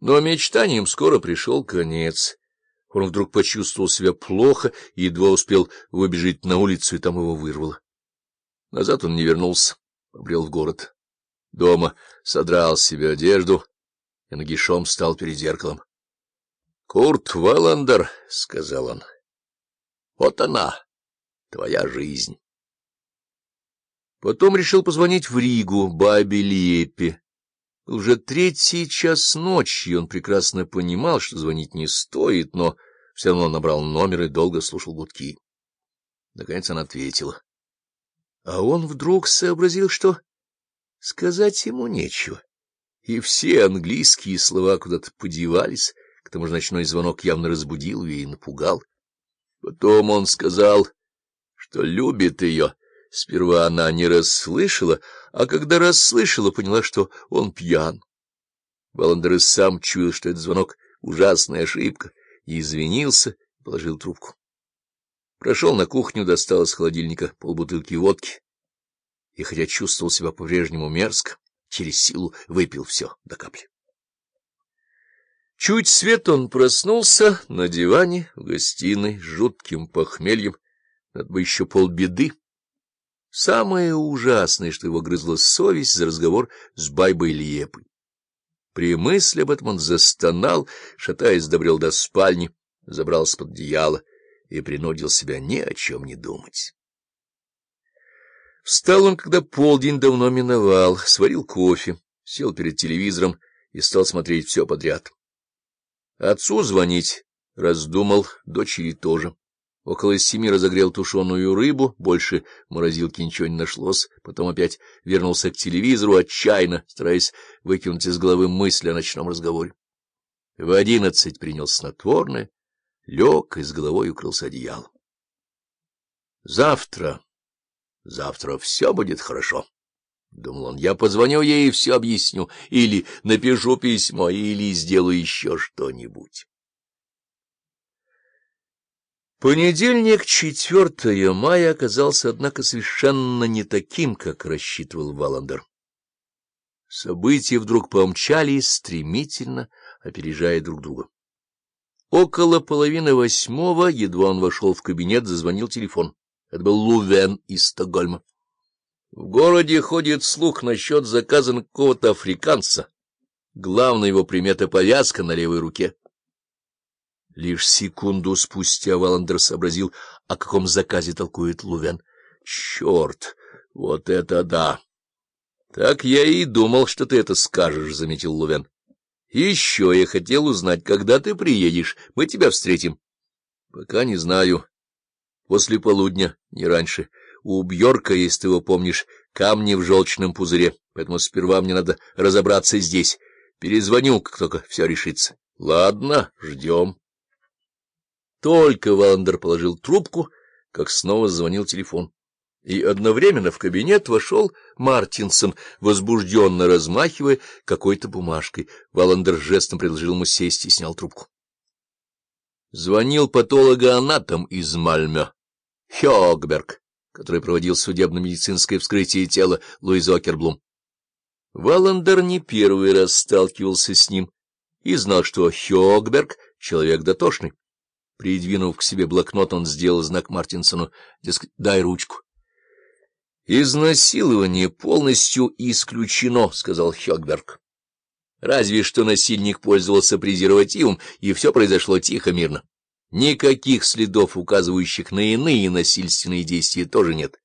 Но мечтаниям скоро пришел конец. Он вдруг почувствовал себя плохо и едва успел выбежать на улицу, и там его вырвало. Назад он не вернулся, побрел в город. Дома содрал с себя одежду и нагишом стал перед зеркалом. — Курт Валандер, — сказал он, — вот она, твоя жизнь. Потом решил позвонить в Ригу бабе Лепе. Уже третий час ночи, он прекрасно понимал, что звонить не стоит, но все равно набрал номер и долго слушал гудки. Наконец она ответила. А он вдруг сообразил, что сказать ему нечего, и все английские слова куда-то подевались, к тому же ночной звонок явно разбудил ее и напугал. Потом он сказал, что любит ее. Сперва она не расслышала, а когда расслышала, поняла, что он пьян. Баландер и сам чуял, что этот звонок — ужасная ошибка, и извинился, положил трубку. Прошел на кухню, достал из холодильника полбутылки водки, и, хотя чувствовал себя по-прежнему мерзко, через силу выпил все до капли. Чуть свет он проснулся на диване в гостиной с жутким похмельем, надо бы еще полбеды. Самое ужасное, что его грызла совесть за разговор с Байбой Лиепой. При мысли об этом он застонал, шатаясь, добрел до спальни, забрался под одеяло и принудил себя ни о чем не думать. Встал он, когда полдень давно миновал, сварил кофе, сел перед телевизором и стал смотреть все подряд. Отцу звонить раздумал, дочери тоже. Около семи разогрел тушеную рыбу, больше в морозилке ничего не нашлось, потом опять вернулся к телевизору, отчаянно, стараясь выкинуть из головы мысли о ночном разговоре. В одиннадцать принял снотворное, лег и с головой укрылся одеялом. Завтра, завтра все будет хорошо. — думал он, — я позвоню ей и все объясню, или напишу письмо, или сделаю еще что-нибудь. Понедельник, 4 мая, оказался, однако, совершенно не таким, как рассчитывал Валандер. События вдруг помчались стремительно, опережая друг друга. Около половины восьмого, едва он вошел в кабинет, зазвонил телефон. Это был Лувен из Стокгольма. В городе ходит слух насчет заказа на какого-то африканца. Главная его примета — повязка на левой руке. Лишь секунду спустя Валандер сообразил, о каком заказе толкует Лувен. Черт, вот это да! Так я и думал, что ты это скажешь, — заметил Лувен. Еще я хотел узнать, когда ты приедешь, мы тебя встретим. Пока не знаю. После полудня, не раньше. У Бьорка, если ты его помнишь, камни в желчном пузыре, поэтому сперва мне надо разобраться здесь. Перезвоню, как только все решится. Ладно, ждем. Только Валандер положил трубку, как снова звонил телефон. И одновременно в кабинет вошел Мартинсон, возбужденно размахивая какой-то бумажкой. Валандер жестом предложил ему сесть и снял трубку. Звонил патологоанатом из Мальмё, Хёгберг, который проводил судебно-медицинское вскрытие тела Луизы Окерблум. Валандер не первый раз сталкивался с ним и знал, что Хёгберг — человек дотошный. Придвинув к себе блокнот, он сделал знак Мартинсону, дай ручку. — Изнасилование полностью исключено, — сказал Хёкберг. Разве что насильник пользовался презервативом, и все произошло тихо, мирно. Никаких следов, указывающих на иные насильственные действия, тоже нет.